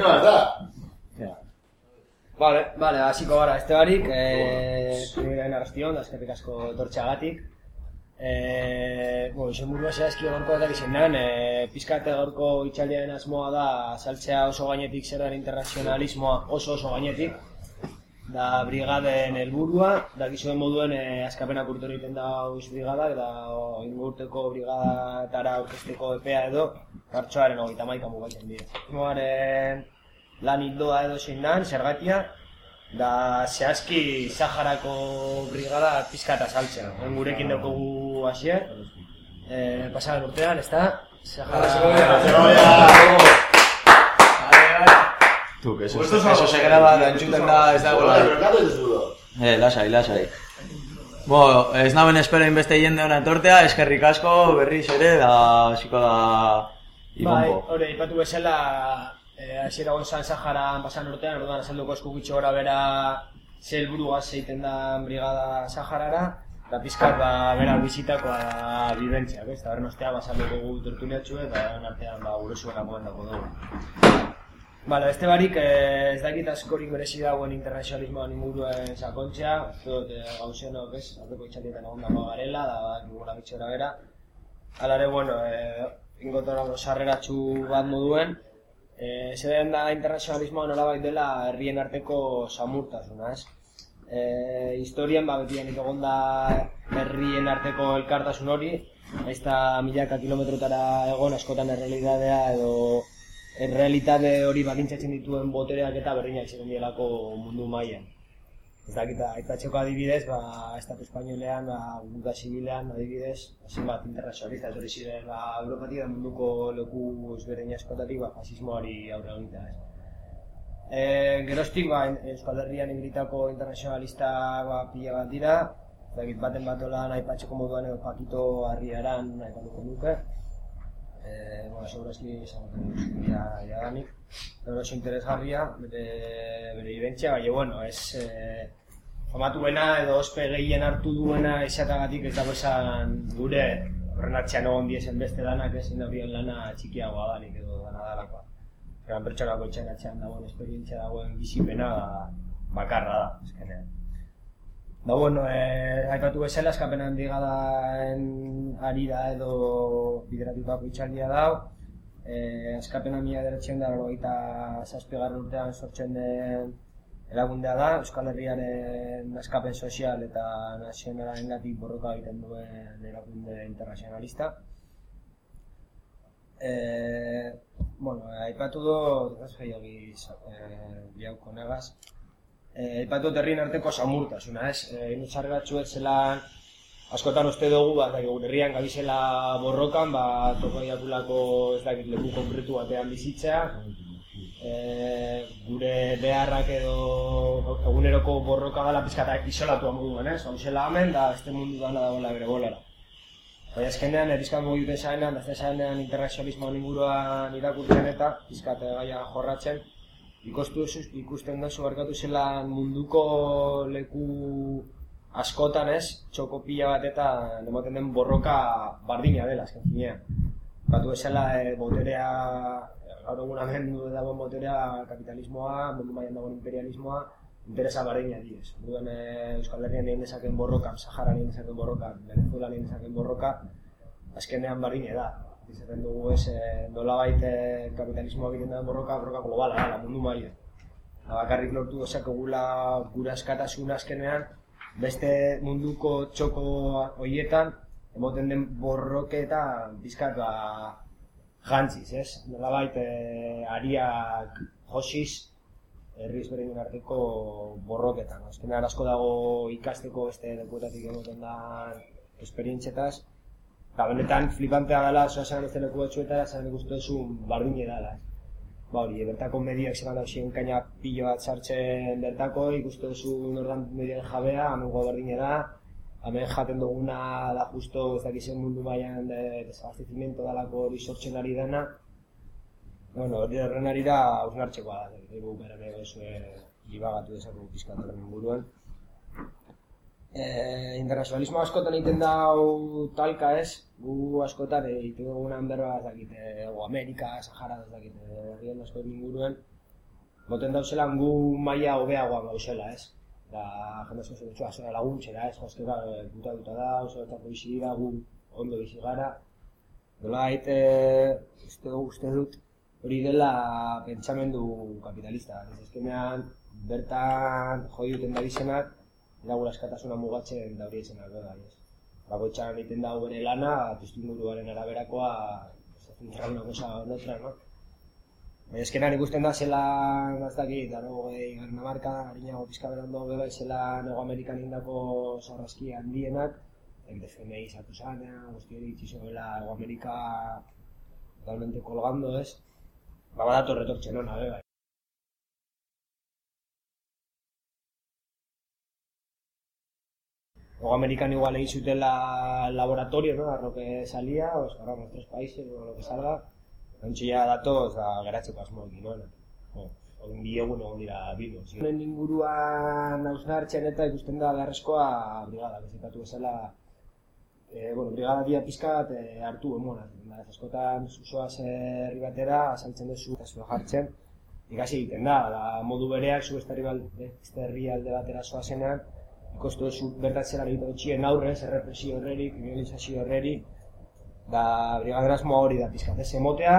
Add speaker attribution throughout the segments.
Speaker 1: No, eta.
Speaker 2: Vale, vale, hasiko gara, este barik, eh, primera arrastion, da eskerrik asko tortxagatik. Eh, bueno, izen burua zehazki gaurko eta izan nan, eh, pizkate gaurko itxaldiaren asmoa da saltzea oso gainetik zer den internazionalismoa oso oso gainetik. Da brigaden helburua, da gizuen moduen eh, askapenak urte egiten da uz brigada, eta ingurteko brigadatara aurkezteko epea edo, martxoaren hogeita maika mugatzen dira. Moaren lan hildoa edo zein nan, zergatia, da zehazki Saharako brigada pizkata saltzea. Gurekin daukagu hasier, eh, pasaren urtean, ez da?
Speaker 3: Tu, que eso, eso se graba, da entzuten da, ez da gola. Eh, lasai, lasai. Bo, ez naben espero inbeste jende hona etortea, eskerrik asko, berriz ere, da, hasiko da,
Speaker 2: Bai, hori, ipatu bezala, eh, hasiera gonzan Saharan pasan urtean, orduan azalduko eskugitxo gora bera ze helburua zeiten da brigada Saharara, eta pizkat ba, bera bizitakoa da bibentziak, ez? Eta ostea basalduko gu tertuliatxu eta beren artean ba, gure zuen akomentako dugu. Bale, beste barik, eh, ez dakit askorik berezi dagoen internazionalismoan inguruen sakontzea, ez dut eh, gauzenok, ez, aurreko itxaldietan egon dago garela, da badakigula bitxora bera. Hala ere, bueno, eh, ingotora sarreratxu bat moduen, eh, zeden da internazionalismoa nolabait dela herrien arteko samurtasuna, ez? Eh, historian ba beti egon da herrien arteko elkartasun hori, ez da milaka kilometrotara egon askotan errealitatea edo errealitate hori balintzatzen dituen botereak eta berdinak ziren dielako mundu mailan. Ez dakit, aipatzeko adibidez, ba, Estatu Espainolean, ba, Guda Zibilean, adibidez, hasin bat internazionalista, etorri ziren, ba, Europatik da munduko leku ezberdin askotatik, ba, fasismoari aurre egitea, ez. E, geroztik, ba, Euskal Herrian ingritako internazionalista ba, pila bat dira, dakit baten batola aipatzeko moduan edo Pakito Arriaran aipatuko nuke. Eh, bueno, segurazki ezagutzen duzu ja, jadanik. Pero oso interesgarria, bere, bere viventzia, baina, bueno, ez eh, famatuena edo ospe gehien hartu duena esatagatik ez dago esan gure horren atxean egon diezen beste lanak ezin horien lana txikiagoa danik edo dana dalakoa. Gran pertsonako etxean atxean dagoen esperientzia dagoen bizipena bakarra da, eskenean. Da bueno, eh, aipatu bezala eskapenan digadaen arira edo bideratutako itxaldia dau. Eh, eskapena mila deretzen da eta zazpigarren urtean sortzen den erakundea da, Euskal Herriaren askapen sozial eta nazionalaren gatik borroka egiten duen erakunde internazionalista. Eh, bueno, aipatu do, ez gehiagi eh, biauko negaz, eh, aipatu herrien arteko samurtasuna, ez? Eh, Inutxargatxuet zelan askotan uste dugu, ba, herrian gabizela borrokan, ba, toko ez dakit leku konkretu batean bizitzea, e, gure beharrak edo eguneroko borroka gala pizkata isolatua moduan, ez? Hau zela hemen, da este mundu dana dagoela bere bolara. Baina azkenean, erizkan mugi dute zaenean, da zaenean internazionalismoan inguruan irakurtzen eta pizkate gaia jorratzen, ikustu, ikusten duzu barkatu zela munduko leku askotan ez, txoko pila bat eta ematen den borroka bardina dela, azken finean. Batu esela e, boterea, gaur egun hemen dagoen boterea kapitalismoa, mundu mailan dagoen imperialismoa, interesa bardina diez. Orduan e, Euskal Herrian egin dezaken borroka, Sahara egin dezaken borroka, Venezuela egin dezaken borroka, azkenean bardina da. Izaten dugu ez, e, nolabait e, kapitalismoa egiten den borroka, borroka globala da, mundu mailan. Bakarrik lortu dezakegula gure askatasuna azkenean, beste munduko txoko hoietan, emoten den borroketa bizkat ba, jantziz, ez? Nolabait e, ariak josiz, herri ezberdinen arteko borroketan. Azkenean asko dago ikasteko beste lekuetatik emoten da esperientzetaz, eta benetan flipantea dela, zoa zen beste leku batzuetara, zen ikustu duzu bardine. Ba hori, bertako medioak zelan dauzien kaina pilo bat sartzen bertako, ikustu duzu nordan medioen jabea, amengo berdine da, hemen jaten duguna da justo ez dakizen mundu mailan de, desabastecimiento dalako hori sortzen ari dena. Bueno, hori horren ari da hausnartzekoa da, dugu bera bera ezue ibagatu dezako pizkat horren inguruan. Eh, internazionalismo askotan egiten dau talka ez, gu askotan egiten dugunan berba ez dakit, ego Amerika, Sahara ez dakit, herrien asko inguruen, moten dauzela gu maila hobeagoa gauzela, ez? Da, jende asko zer zera laguntzera, ez? Jazke gara, puta duta da, oso eta bizi dira, gu ondo bizi gara. Dola, haite, uste, uste dut, hori dela pentsamendu kapitalista. Ez ezkenean, bertan joi duten da bizenak, eta gura eskatasuna mugatzen da hori aldo da, ez? Bagoitxan egiten da bere lana, testu inguruaren araberakoa, cosa o otra, no? Baina eskenan ikusten da zela, ez dakit, daro gehi garna marka, harinago pizka berando beba, zela Nego Amerikan indako sarraski handienak, FMI izatu zanean, guzti hori itxizo bela Nego Amerika totalmente colgando, ez? Ba, badato retortzen hona, beba. Nego Amerikan igual egin zutela laboratorio, no? Arro que salía, o escarramos tres países, o lo que salga, Ja datoz, da, geratzeko asmo egin, no? Bi egun egon dira bilbo. Honen inguruan hausnartzen eta ikusten da beharrezkoa brigada, bezitatu bezala e, bueno, brigada dia pizkat e, hartu emona. Da, askotan zuzoa herri batera, asaltzen duzu eta zua jartzen. Ikasi egiten da, da modu bereak zu beste herri alde batera zoa zenean, ikostu duzu bertatzera egiten txien aurrez, errepresio horrerik, kriminalizazio horrerik, da brigaderazmoa hori da pizkat, ez emotea,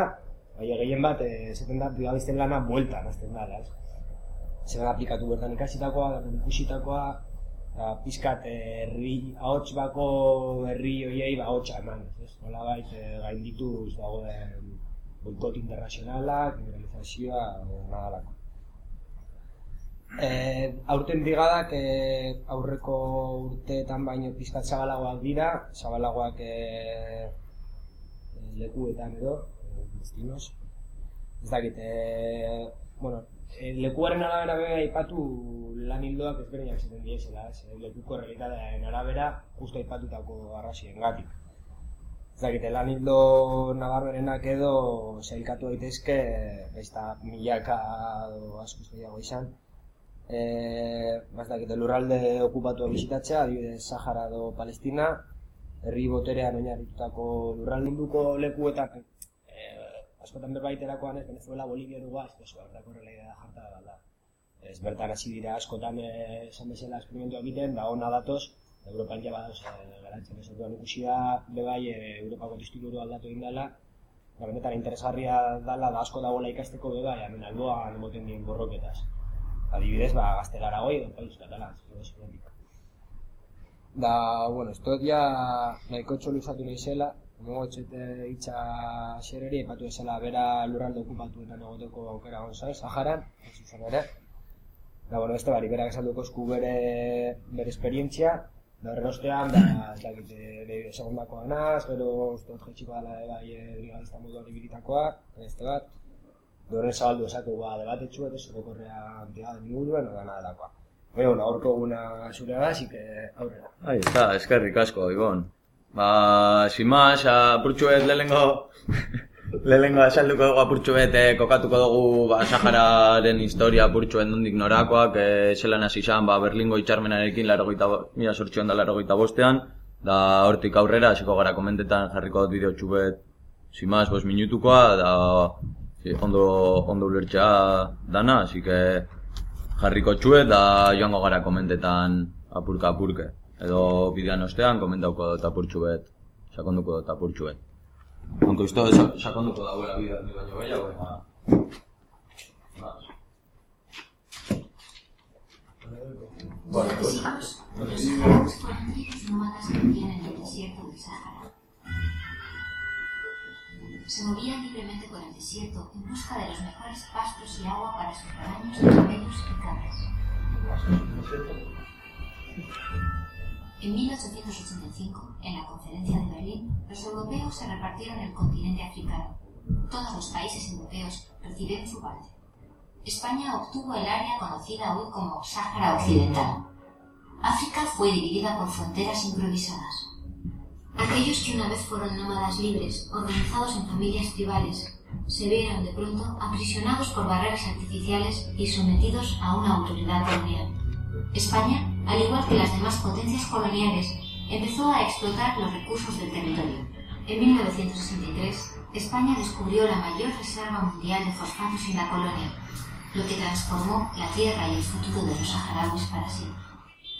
Speaker 2: baina gehien bat, eh, esaten da, brigadisten lana buelta, nazten da, ez? Zer aplikatu bertan ikasitakoa, bertan ikusitakoa, da pizkat eh, herri, ahots bako herri hoiei ba ahotsa eman, ez? Hola bait, eh, gain ditu, ez dago den boikot internazionala, kriminalizazioa, nadalako. Eh, aurten brigadak eh, aurreko urteetan baino pizkat zabalagoak dira, zabalagoak eh, lekuetan edo, destinos. Ez dakit, e, bueno, e, lekuaren arabera bega aipatu lan hildoak ezberdinak zaten diesela, ez, lekuko realitatearen arabera justo aipatutako arrasien gatik. Ez dakit, lan hildo nabarmenenak edo zailkatu daitezke, ez milaka edo asko gehiago izan. E, ez dakit, lurralde okupatu bizitatzea, adibidez Sahara edo Palestina, herri boterean oinarritutako lurralduko lekuetan eh, askotan berbaiterakoan ez Venezuela, Bolivia dugu ez horreko realidad jarta da ez bertan hasi dira askotan eh, esan bezala esperimentu egiten da ona datoz Europan ja badauz eh, garantzen ez duan ikusi da bebai eh, Europako tistuluru aldatu egin dela da benetan interesgarria dala da asko dagoela ikasteko bebai hemen alboan emoten dien borroketaz. Adibidez ba gaztelara goi edo país catalán Da, bueno, esto ya nahiko txoluzatu nahi zela, Nengo etxete itxa xereri, epatu ezela bera lurralde okupatu eta negoteko aukera gonzai, Saharan, ez izan ere. Da, bueno, beste bari, berak esalduko esku bere, bere esperientzia, da horren ostean, da, ez dakit, lehi segundako anaz, gero uste dut jetxiko dala bai e, brigadista modu hori biritakoa, este bat, da horren zabaldu esatu ba, debatetxu, eta zure korrea antigaden inguruen, no da nada dakoa. Bueno, una horko una zure da, así que aurrera.
Speaker 3: Ahí está, eskerrik asko, Ibon. Ba, sin más, apurtxu bet lehengo... lehengo asalduko dugu apurtxu bet eh, kokatuko dugu ba, Sahararen historia apurtxu endondik norakoak eh, zelan hasi izan ba, Berlingo itxarmenarekin larogeita, mila sortxion da larogeita bostean da hortik aurrera, hasiko gara komentetan jarriko dut bideo txubet sin más, bos minutukoa da sí, ondo, ondo ulertxa dana, así que jarriko txue da joango gara komentetan apurka apurke. Edo bidean ostean komentauko dut apurtxu bet, sakonduko dut apurtxu bet. Onko izto sakonduko da guera bidean ni baino gehiago, ema...
Speaker 1: Bueno, pues... se movían libremente por el desierto en busca de los mejores pastos y agua para sus rebaños, camellos y cabras. En 1885, en la conferencia de Berlín, los europeos se repartieron el continente africano. Todos los países europeos recibieron su parte. España obtuvo el área conocida hoy como Sáhara Occidental. África fue dividida por fronteras improvisadas. Aquellos que una vez fueron nómadas libres, organizados en familias tribales, se vieron de pronto aprisionados por barreras artificiales y sometidos a una autoridad colonial. España, al igual que las demás potencias coloniales, empezó a explotar los recursos del territorio. En 1963, España descubrió la mayor reserva mundial de fosfatos en la colonia. lo que transformó la tierra y el futuro de los saharauis para siempre.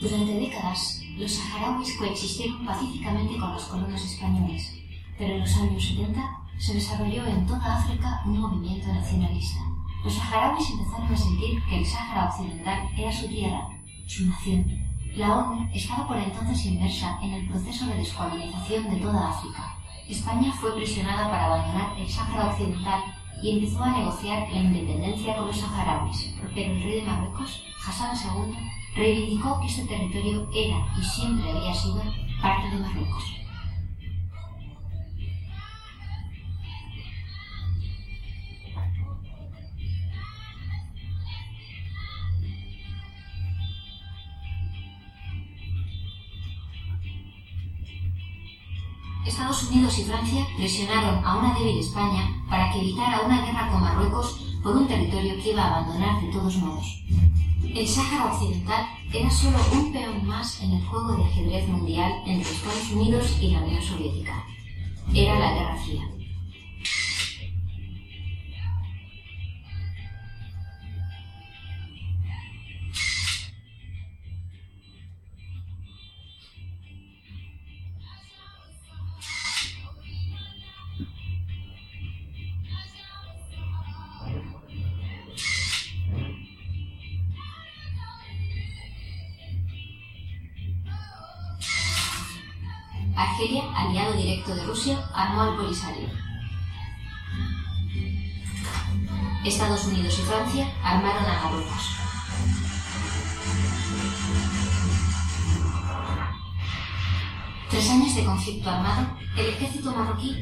Speaker 1: Durante décadas, los saharauis coexistieron pacíficamente con los colonos españoles, pero en los años 70 se desarrolló en toda África un movimiento nacionalista. Los saharauis empezaron a sentir que el Sáhara Occidental era su tierra, su nación. La ONU estaba por entonces inmersa en el proceso de descolonización de toda África. España fue presionada para abandonar el Sáhara Occidental y empezó a negociar la independencia con los saharauis, pero el rey de Marruecos, Hassan II, reivindicó que este territorio era y siempre había sido parte de Marruecos. Estados Unidos y Francia presionaron a una débil España para que evitara una guerra con Marruecos por un territorio que iba a abandonar de todos modos. El Sáhara Occidental era solo un peón más en el juego de ajedrez mundial entre Estados Unidos y la Unión Soviética. Era la Guerra Fría.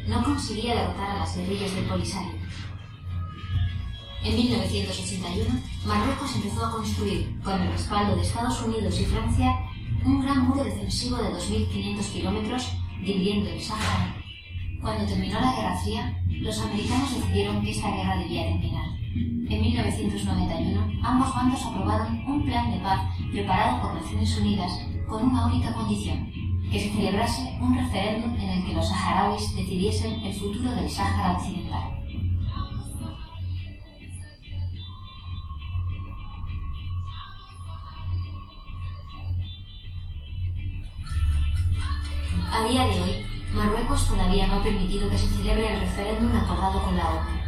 Speaker 1: No conseguía derrotar a las guerrillas del Polisario. En 1981, Marruecos empezó a construir, con el respaldo de Estados Unidos y Francia, un gran muro defensivo de 2.500 kilómetros dividiendo el Sáhara. Cuando terminó la Guerra Fría, los americanos decidieron que esta guerra debía terminar. En 1991, ambos bandos aprobaron un plan de paz preparado por Naciones Unidas con una única condición, que se celebrase un referéndum en el que los saharauis decidiesen el futuro del Sáhara Occidental. A día de hoy, Marruecos todavía no ha permitido que se celebre el referéndum acordado con la ONU.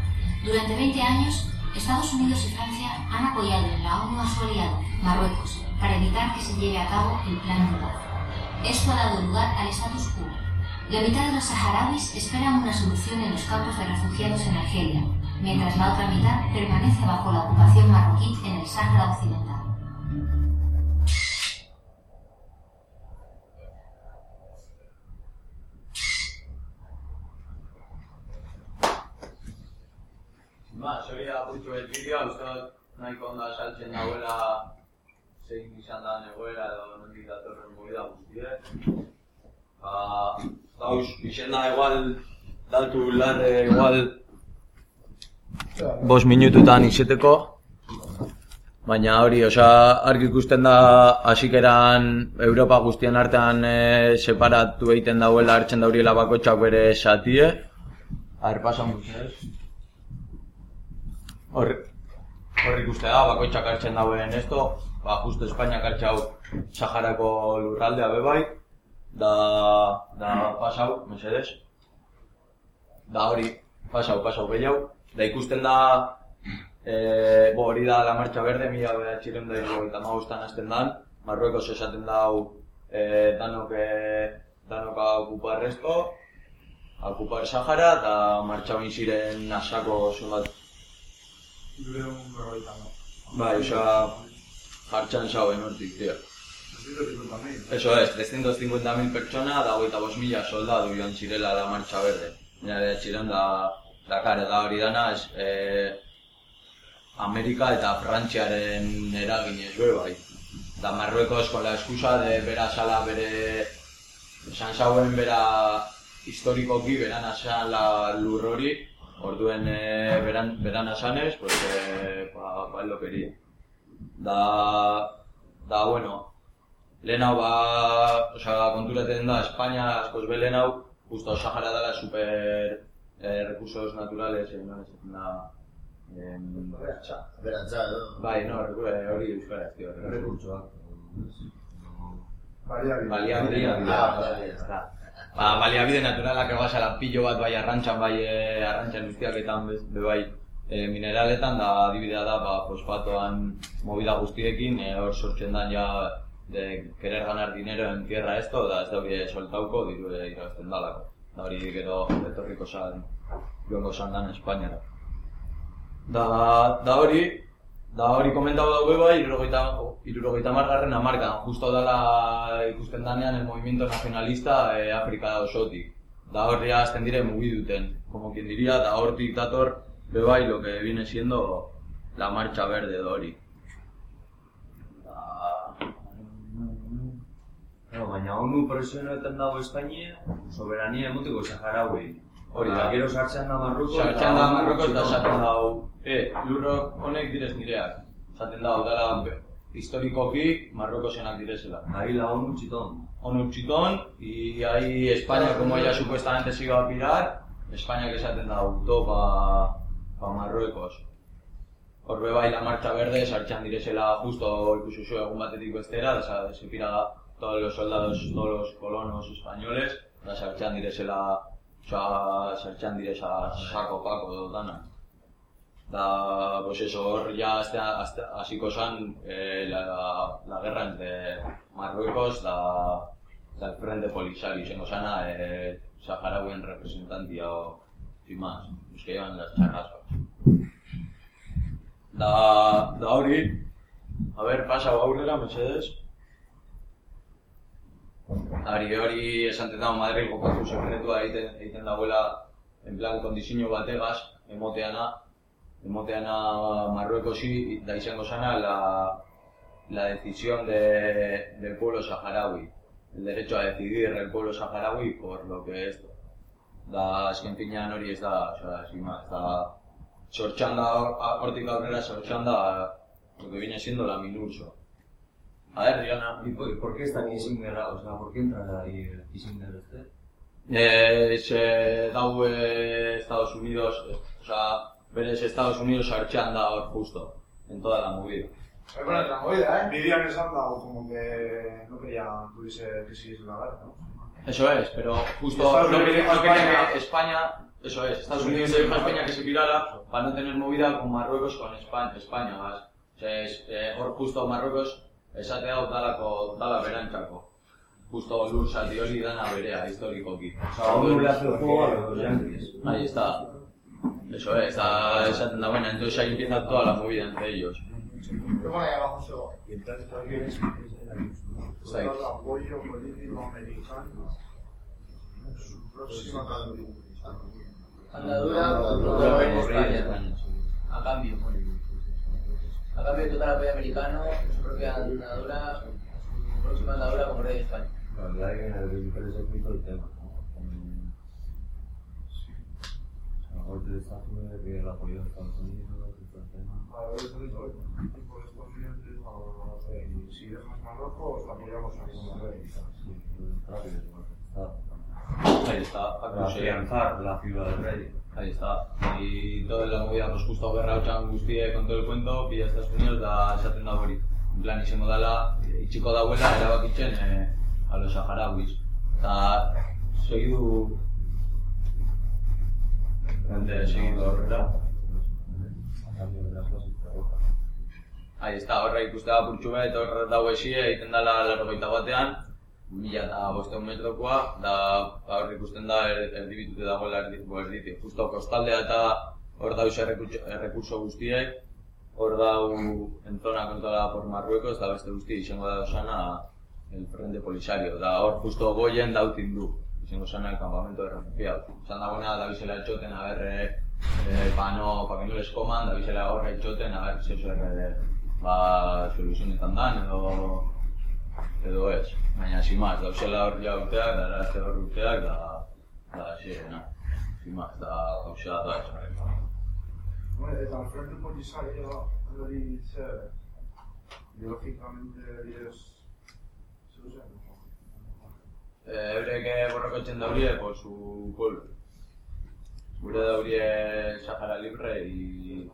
Speaker 1: Durante 20 años, Estados Unidos y Francia han apoyado en la ONU a su aliado, Marruecos, para evitar que se lleve a cabo el plan de paz. Esto ha dado lugar al status quo. La mitad de los saharauis esperan una solución en los campos de refugiados en Argelia, mientras la otra mitad permanece bajo la ocupación marroquí en el Sáhara Occidental.
Speaker 3: Apurtxo bet bideoa, uste dut nahiko onda saltzen dagoela zein izan da egoera edo nondik datorren movida guztie. Ba, gauz, izena igual, datu larre igual bos minututan izeteko, baina hori, osea, argi ikusten da hasikeran Europa guztien artean e, separatu egiten dauela hartzen dauriela bakotxak bere satie. A ver, pasa ez? Hor, ikuste da, bakoitzak hartzen dauen esto, ba, justo Espainiak hartxe hau Saharako lurraldea bebai, da, da pasau, mesedes. Da hori, pasau, pasau gehiago, da ikusten da, e, bo, hori da la marcha berde, mila bera txiren da eta magustan azten dan, Marruekos esaten dau, e, danok, e, danok okupar resto, okupar Sahara, eta martxa bain ziren asako bat Bai, osea, jartxan xauen hortik, tío. Eso es, 350.000 pertsona da hogeita bost mila soldadu joan txirela la marcha berde. Nire txiren da, da kare da hori dana, es, eh, Amerika eta Frantziaren eraginez be bai. Da Marruekos con la excusa de bera sala bere San Sauen bera historikoki beran asala lur hori, Orduen e, beran, beran asanez, pues, e, ba, ba, lo quería. Da, da, bueno, lehen hau, ba, oza, konturaten da, Espanya askoz be lehen hau, justo Sahara dela super eh, recursos naturales, eh, no, da, Em,
Speaker 4: Aberantza, edo.
Speaker 3: bai, no, rekure hori euskaraz, tio.
Speaker 5: Rekurtsoak.
Speaker 6: Baliabide.
Speaker 3: Baliabide,
Speaker 4: Ah,
Speaker 3: baliabide. Ba, baliabide naturalak egazala pilo bat bai arrantxan, bai eh, arrantxan guztiaketan, bez, be bai eh, mineraletan, da adibidea da, ba, fosfatoan movida guztiekin, eh, hor sortzen dan ja de querer ganar dinero en tierra esto, da ez daude soltauko, diru eh, irabazten dalako. Da hori gero etorriko zan, joango zan dan Espainiara. Da, da hori, da hori komentau daude bai, irurogeita, irurogeita margarren amarkan, justo dala ikusten danean el movimiento nacionalista eh, Afrika osotik. Da horri azten dire mugiduten, como quien diría, da hortik dator, be bai, lo que viene siendo la marcha verde de hori. Da...
Speaker 5: No, baina ONU presionetan dago Espainia, soberania emoteko Saharauei.
Speaker 3: Hori da.
Speaker 5: Gero sartzen da Marruko.
Speaker 3: Sartzen da Marroko eta esaten dau, e, lurrok honek direz nireak. Esaten dau, dala be- historikoki Marroko zenak direzela.
Speaker 5: Ahí la ONU txiton.
Speaker 3: ONU txitón, y ahí España, como ella supuestamente se iba a pirar, España que esaten dau, do pa, pa Marruecos. Hor be bai la marcha verde, sartxan direzela justo ikusi zu egun batetik bestera, da se pira todos los soldados, todos los colonos españoles, da sartxan direzela, oza, sartxan direza sako pako dana. Da, pues eso, hor ya hasta, hasta, hasiko zan eh, la, la guerra entre Marruecos da, da el Frente Polisario, izango sana eh, Saharauen representantia o, sin más, los que llevan las charrascas. Da, da hori, a ver, pasa aurrera, mesedes. Ari hori esan dago Madrid kokatu sekretua egiten, egiten dagoela en plan kondizio bategaz, emoteana, emoteana Marruekosi, da izango sana la, la decisión de, del pueblo saharaui, el derecho a decidir el pueblo saharaui por lo que es da azken finean hori ez da, osea, sin más, da sortxan da, hortik aurrera sortxan da lo que viene siendo la Minurso. A ver, Diana.
Speaker 5: ¿Y por, por qué está Kissinger? O sea, ¿por qué entra ahí el Kissinger este?
Speaker 3: Eh, se dau eh, Estados Unidos, eh, o sea, berez Estados Unidos sartxean da hor justo, en toda la movida.
Speaker 6: Es buena otra movida, ¿eh? Vivían en Sandao como que no querían que hubiese que siguiese la guerra, ¿no?
Speaker 3: Eso es, pero justo
Speaker 6: Estados
Speaker 3: no quería, no quería
Speaker 6: España-
Speaker 3: que España, eso es, Estados Unidos le dijo a España que se pirara para no tener movida con Marruecos con España, España más. O sea, es, eh, hor justo Marruecos esate hau dalako, dala berantzako. Justo lur zati hori dana berea, historikoki.
Speaker 5: O sea, ONU le hace el juego a los yankees.
Speaker 3: Ahí está. Eso es, está esaten da buena, entonces ahí empieza toda la movida entre ellos.
Speaker 6: Pero bueno, ahí abajo se va. Y entonces también es
Speaker 3: Está ahí.
Speaker 6: el apoyo político americano. Su próxima
Speaker 7: Andadura
Speaker 3: Andadura
Speaker 7: en
Speaker 3: en
Speaker 7: España.
Speaker 3: España.
Speaker 7: A cambio. A cambio de total apoyo americano, su propia andadura, su próxima andadura como rey de España.
Speaker 5: La verdad que me interesa mucho el tema. ¿no? O sea, golpe de Estado, que el apoyo de Estados Unidos, y todo el tema.
Speaker 6: A ver, es tipo de estadounidenses, o no sé, y si dejas Marruecos, te apoyamos a ninguna vez.
Speaker 5: Sí, lo rápido, el golpe de Estado.
Speaker 3: Ahí está,
Speaker 5: afianzar la figura del rey.
Speaker 3: Ahí está. Y toda la movida, pues justo gerra hotxan guztie con todo el cuento, pilla Estados Unidos da esaten da hori. En plan, izango dala, itxiko dauela erabakitzen eh, a los saharauis. Eta, segidu... Gente, segidu horrela.
Speaker 5: A cambio de las dosis de ropa.
Speaker 3: Ahí está, horra ikustea purtsu bet, hor dago esie, egiten dala larrogeita batean, mila eta bosteun metrokoa, da hor ikusten da er, erdibitute dagoela erdi, bo. Justo kostaldea eta hor errekurtso, errekurso guztiek, hor dau en zona kontrolada por Marruecos, da beste guzti izango da osana el Frente Polisario, da hor justo goien dautin du, izango sana el campamento de refugiados. Esan dagoena da bizela etxoten, a ber, eh, eh, pa, no, pa que no les coman, da bizela horre etxoten, a ber, zezo erre, ba, soluzionetan dan, edo, edo ez. Baina, más, dauzela hor ja urteak, da erazte hor urteak, da, da, xerena. Sin más, da, gauzea da, ez.
Speaker 6: Bueno, eta el Frente Polisario hori ze biológicamente diez se usa.
Speaker 3: Eh, eurek eh, borrokotzen daurie por su pueblo. Gure daurie Sahara Libre y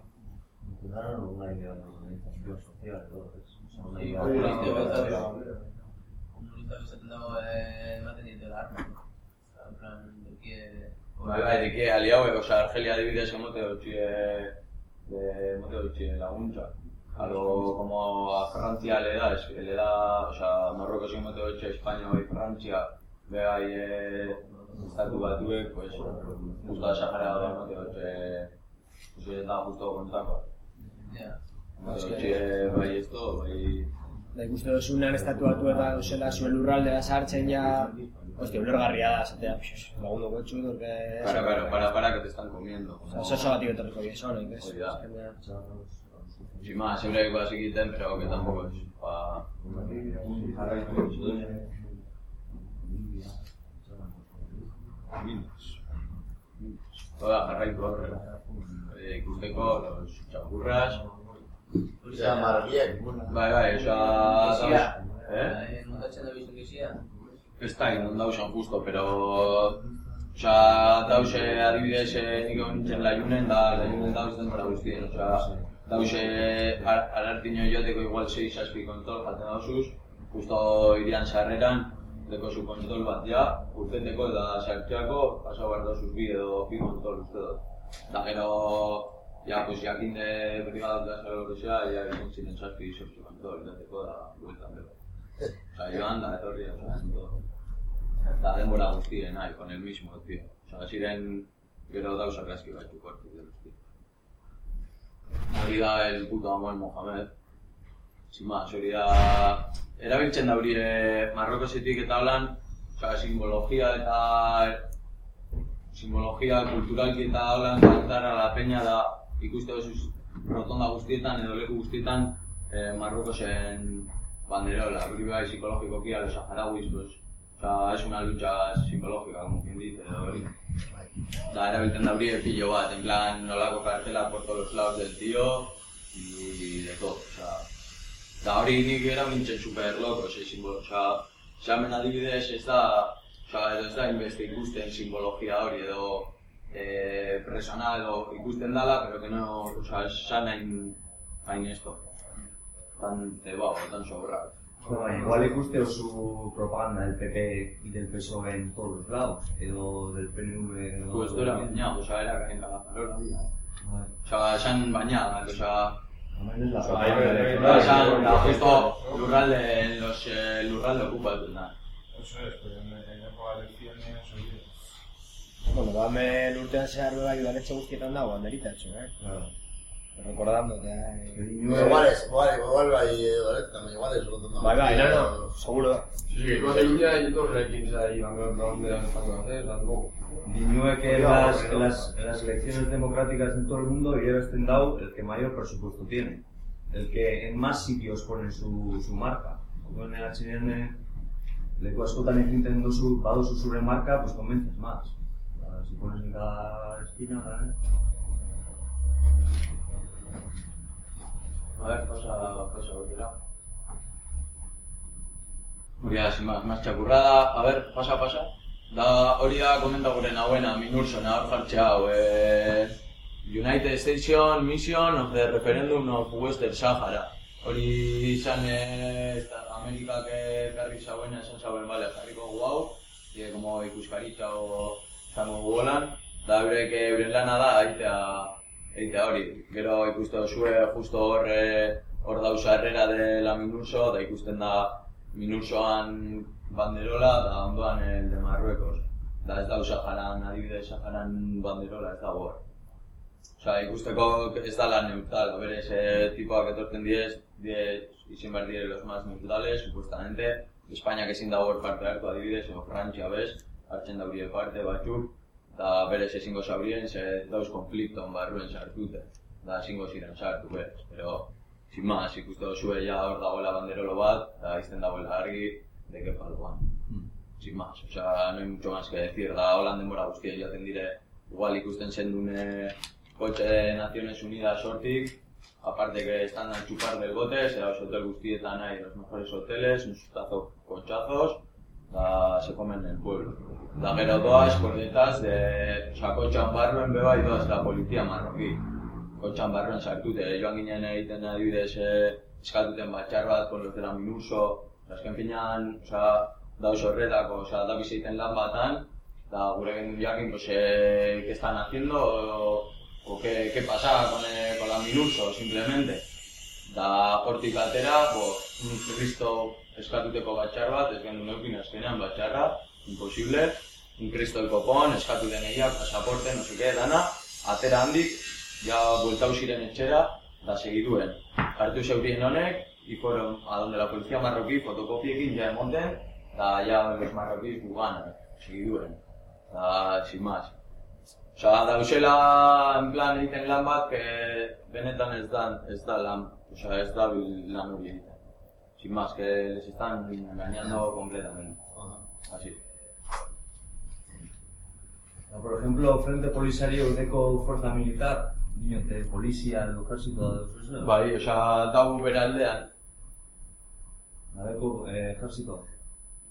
Speaker 4: Fundaron una idea de organización social, entonces. O
Speaker 7: Komunistak esaten dago eh, ematen dietela arma. Plan, Turkie...
Speaker 3: Bai, bai, diki aliaue, osea, Argelia adibidez emote dutxie, de, emote dutxie laguntza. Algo como a Francia le da, le da, o sea, Marruecos emote dutxie España y Francia, ve ahí, eh, estatu batuek, pues, justo a Sahara da emote dutxie, pues, eta justo kontrakoa.
Speaker 7: Ja.
Speaker 3: Dutxie, bai esto, bai...
Speaker 2: Da ikuste dozunean estatuatu eta duzela zuen lurraldea sartzen ja... Hostia, ulergarria da, pixos, lagundu gotxu, porque...
Speaker 3: Para, para, para, para, que te están comiendo.
Speaker 2: Osa, oso oso batik etorriko bizonek, ez?
Speaker 3: Hori da. Sin más, siempre hay cosas egiten, pero que tampoco es pa... Toda jarraitu horrela. Eh, ikusteko, los txapurras...
Speaker 4: Osea, margiek.
Speaker 3: Bai, bai, oza...
Speaker 7: Bizia.
Speaker 3: Eh?
Speaker 7: Eh, Montatzen da bizun bizia.
Speaker 3: Ez da, non dausen justo, pero... Osa, dause adibidez eh, nik egon nintzen laiunen, da laiunen dauz denbora guztien, osa... Dause ar arartino joateko igual 6-6 kontrol jaten dauzuz, justo irian sarreran, deko zu kontrol bat ja, urteteko eta sartxeako, pasau behar dauzuz bi edo bi kontrol uste dut. Da gero, ja, pues jakinde brigadak da zara horrezea, ja, egin ziren zazpi zazpi kontrol, urteteko da, bueltan bero. Osa, joan etorri, osa, en todo. Da denbora guztien nahi, con el mismo, tío. Osa, ziren gero dauzak aski batzuk hartu dira, tío. Hori da el puto amo el Mohamed. Sin más, hori da... Erabiltzen da hori eh, Marrokosetik eta holan, osa, simbologia eta... Simbologia kulturalki eta holan kantar a la peña da ikuste dozuz rotonda guztietan edo leku guztietan eh, Marrokosen banderola, hori bai psikologikoki a los saharauis, pues, o sea, es una lucha psicológica, como quien dice, hori. Da, erabiltzen da hori pillo bat, en plan, nolako kartela por todos los lados del tío y de todo, o sea, da hori nik erabiltzen super loco, ese simbolo, o sea, xamen adibidez ez da, o sea, edo ez da inbeste ikusten simbologia hori edo eh, presona edo ikusten dala, pero que no, o sea, esan hain, hain esto, tan cebao, tan sobrado.
Speaker 4: Bueno, igual ikuste su propaganda del PP y del PSOE en todos los lados, edo del PNV... edo-
Speaker 3: Pues esto era bañado, o sea, era en cada palabra. O sea, esan bañada, o o justo lurralde, en los eh, lurralde ocupa el nada.
Speaker 6: Eso es, pero en, en
Speaker 2: Bueno, dame el urtean zehar beba udaletxe guztietan dago, banderita etxo, eh?
Speaker 4: Claro.
Speaker 2: Recordando que hay...
Speaker 8: Igual es, igual, igual bai Doletan, igual es rotondo.
Speaker 2: Bai, bai, no, no, seguro.
Speaker 9: Sí, que Cataluña y todos aquí ahí van a dónde están a hacer, tampoco.
Speaker 4: Diñue que en
Speaker 9: No,
Speaker 4: las,
Speaker 9: pero-
Speaker 4: en las, en las elecciones democráticas en todo el mundo lleva estendado el que mayor presupuesto tiene. El que en más sitios pone su, su marca. Como en el HN, leku askotan egiten duzu, baduzu zure marka, pues convences más. Si pones en.
Speaker 3: A ver, pasa, pasa, volverá. Hori da, sin más, más txakurrada, a ver, pasa, pasa. Da, hori da, komenta gure nahuena, minursona, hor jartxe hau, eh, United Station Mission of the Referendum of Western Sahara. Hori izan, eh, eta Amerikak ekarri zauena esan zauen, bale, jarriko gu hau, y como ikuskaritza o zango gu holan, da eurek euren lana da, aitea, eitea hori. Gero ikuste duzue justo hor, eh, hor dauza herrera de la Minurso, da ikusten da Minursoan banderola, da ondoan el de Marruecos. Da ez dau Saharan, adibidez Saharan banderola ez dago hor. Osea, ikusteko ez dala neutral, berez, eh, tipoak etortzen diez, diez, izin behar dire los más neutrales, supuestamente, Espainiak ezin dago hor parte hartu adibidez, o Frantzia bez, hartzen daurie parte batzuk, da berez ezingo zaurien, ze dauz konflikton barruen sartute, da ezingo ziren sartu berez, pero, sin más, ikuste duzue ja hor dagoela banderolo bat, da izten dagoela argi, de que paloan. Sin más, o sea, no hay mucho más que decir, da holan denbora guztia jaten dire, igual ikusten zendune de Naciones Unidas hortik, aparte que están a chupar del bote, será los hotel guztietan hay los mejores hoteles, un sustazo conchazos, da, se comen en el pueblo. Da gero doaz, cordetas de, o sea, kotxean barruen beba y doaz la policía marroquí. kotxan barruan sartute, joan ginen egiten adibidez eh, eskatuten batxar bat, con los de la Minurso, azken finean, osea, dauz horretako, osea, da egiten lan batan, da gure genuen jakin, pues, eh, ¿qué están haciendo? O, o qué, qué pasa con, eh, con la Minurso, simplemente. Da hortik atera, bo, un kristo eskatuteko batxar bat, ez genuen eukin azkenean batxarra, imposible, un kristo el kopon, eskatu deneiak, pasaporte, no qué, dana, atera handik, ja bueltau ziren etxera, da segiduen. Hartu zeurien honek, y fueron a donde la policía marroquí fotokopiekin ja emonten, da ja los marroquíes gugan, segiduen. Da, sin más. Osa, dauzela, en plan, egiten lan bat, que benetan ez da, ez da lan, osa, ez da lan hori. Sin más, que les están engañando completamente. Así.
Speaker 4: Ah, Por ejemplo, Frente Polisario deko fuerza militar, dinote, polizia, edo ejército, edo eso.
Speaker 3: Bai, osa, dau bere aldean,
Speaker 4: Badeko eh, ejército.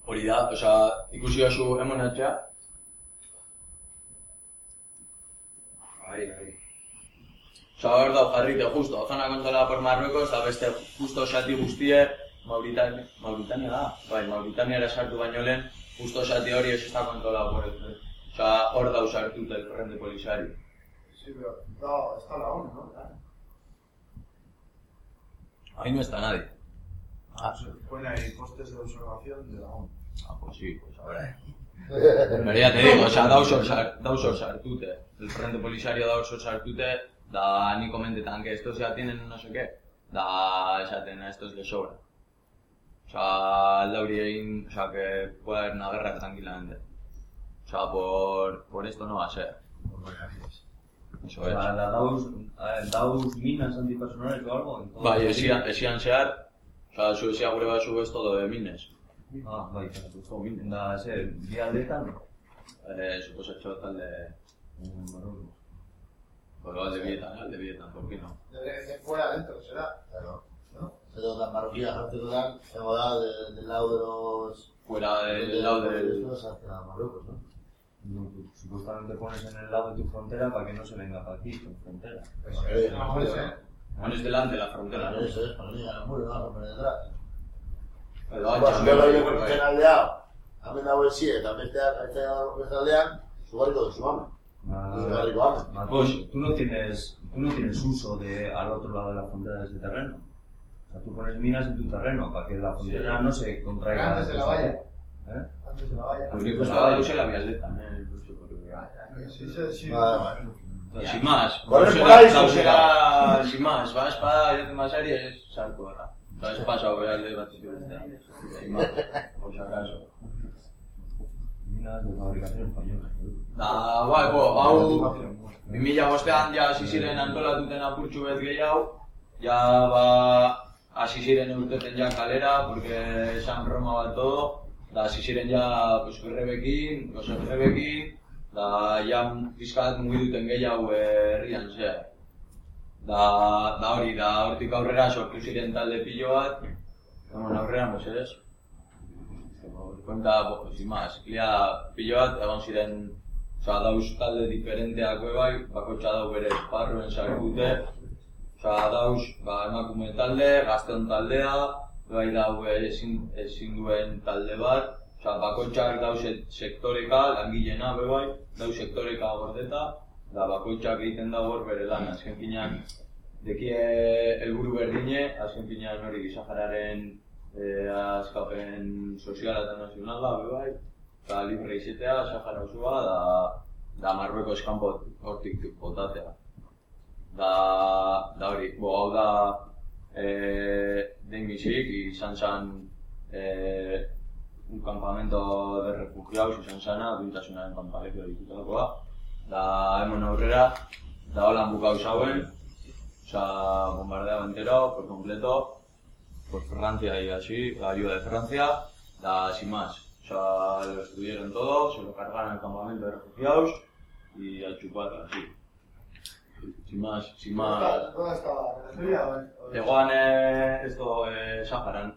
Speaker 3: hori da, osa, ikusi osu emonatxa,
Speaker 4: Bai, bai.
Speaker 3: Osa, hor da, jarrite justo, zona kontrolada por Marruecos, eta beste justo sati guztie, Mauritania, Mauritania da, bai, Mauritaniara sartu baino lehen, justo sati hori ez está kontrolado por el Osa, hor da usartute el frente polisario.
Speaker 6: Sí, pero no, está la ONU, ¿no?
Speaker 3: Ahí no está nadie.
Speaker 6: Ah, se pone ahí postes de observación de la ONU.
Speaker 3: Ah, pues sí, pues ahora. Pero ya te digo, osa, da usor, sar, da usor sartute. El frente polisario da usor sartute, da ni comentetan que estos ya tienen no sé qué. Da esaten a estos les sobra. O sea, alda hori egin, o sea, que puede haber una guerra tranquilamente. O sea, por, por esto no va a ser. Eso es.
Speaker 4: Osa, da dauz, eh, dauz minas antipersonales o algo.
Speaker 3: Bai, esian,
Speaker 4: país.
Speaker 3: esian zehar, o sea, zu esia gure bat zu es todo de mines.
Speaker 4: Ah, bai, todo mines. Da, ze, bi aldetan,
Speaker 3: Eh, suposatxo talde,
Speaker 4: mm, Marruecos.
Speaker 3: pues alde bietan, alde bietan, ¿por qué no?
Speaker 6: De, de fuera adentro, ¿será?
Speaker 8: Claro. Pero las marroquíes, antes de dar, hemos dado de- del lado de los...
Speaker 3: Fuera del lado del...
Speaker 8: Estos hacia Marruecos, ¿no?
Speaker 4: No, tú supuestamente pones en el lado de tu frontera para que no se venga para aquí, tu frontera.
Speaker 6: Pues,
Speaker 8: Eh,
Speaker 6: no, puede ser.
Speaker 3: Pones delante la frontera, ¿no?
Speaker 8: Eso es, para que digan, muro, vamos a poner detrás.
Speaker 3: Edo
Speaker 8: Ba,
Speaker 3: hacha,
Speaker 8: zuek
Speaker 3: no,
Speaker 8: hori
Speaker 3: bai.
Speaker 8: ikusten aldean, hemen dago esie, eta beste beste beste aldean, zugarriko duzu hamen. Zugarriko hamen.
Speaker 4: Ma,
Speaker 3: Pues-
Speaker 4: tú, tú no tienes, tú no tienes uso de al otro lado de la frontera de ese terreno. O sea, tú pones minas en tu terreno para que la frontera no se contraiga.
Speaker 6: Antes de la valla.
Speaker 4: ¿Eh?
Speaker 6: Antes de la valla.
Speaker 3: Pues pues la use la eh, yo creo que-
Speaker 6: Sí, sí, sí.
Speaker 8: Vale,
Speaker 3: sin más,
Speaker 8: Correr
Speaker 3: dausela-
Speaker 8: por ahí,
Speaker 3: dausela, sin más, va espada, yo te más serie, es erra. Eta ez pasa hobea alde bat zitu bestean. Sin más, por si acaso.
Speaker 4: Minas de fabricación española.
Speaker 3: Da, bai, bo, hau, 2000 bostean ja hasi ziren antolatuten apurtxu bez gehiago, ja ba, hasi ziren urteten ja kalera, porque esan Roma bat todo, da hasi ziren ja, pues, berrebekin, los errebekin, da, ja, pizkat mugiduten gehiago eh, herrian zehar. Da, da hori, da hortik aurrera sortu ziren talde pilo bat, Egon aurrera, mesedez. Cuenta, bo, sin más, lia pilo bat, egon ziren, oza, dauz talde diferenteak bai, bakotxa dau bere esparruen sartute, oza, dauz, ba, emakume talde, gazteon taldea, bai dau ezin, ezin duen talde bat, oza, bakotxak dauz sektoreka, langilena be bai, dauz sektoreka gordeta, da bakoitzak egiten da hor bere lan, azken finean, dekie helburu berdine, azken finean hori gizajararen eh, askapen soziala eta nazionala, be bai, eta libre izatea, Sahara osoa, da, da Marrueko eskanpo hortik botatea. Da, da hori, bo, hau da, eh, den mizik, izan zan, eh, un campamento de refugiados izan zana, duintasunaren kanpaleko ditutakoa, da hemen aurrera, da holan bukau zauen, oza, bombardeado entero, por completo, por Francia y así, la ayuda de Francia, da sin más. O sea, lo destruyeron todo, se lo cargaron al campamento de refugiados y a chupar así. Sin más, sin más.
Speaker 6: ¿Dónde estaba? ¿En o o
Speaker 3: Egoan eh, esto eh, Saharan,